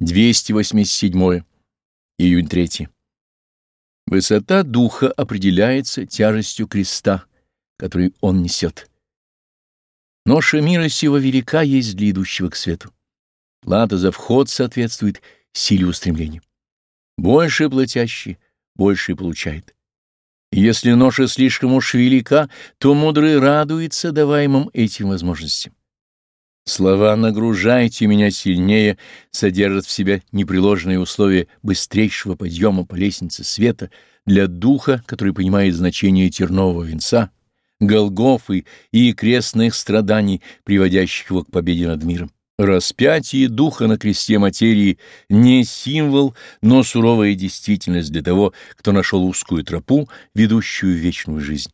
287. Июнь 3. Высота духа определяется тяжестью креста, который он несет. Ноша мира сего велика есть для идущего к свету. Плата за вход соответствует силе устремления. Больше платящий, больше получает. если ноша слишком уж велика, то мудрый радуется даваемым этим возможностям. Слова «нагружайте меня сильнее» содержат в себе непреложные условия быстрейшего подъема по лестнице света для духа, который понимает значение тернового венца, Голгофы и крестных страданий, приводящих его к победе над миром. Распятие духа на кресте материи не символ, но суровая действительность для того, кто нашел узкую тропу, ведущую в вечную жизнь.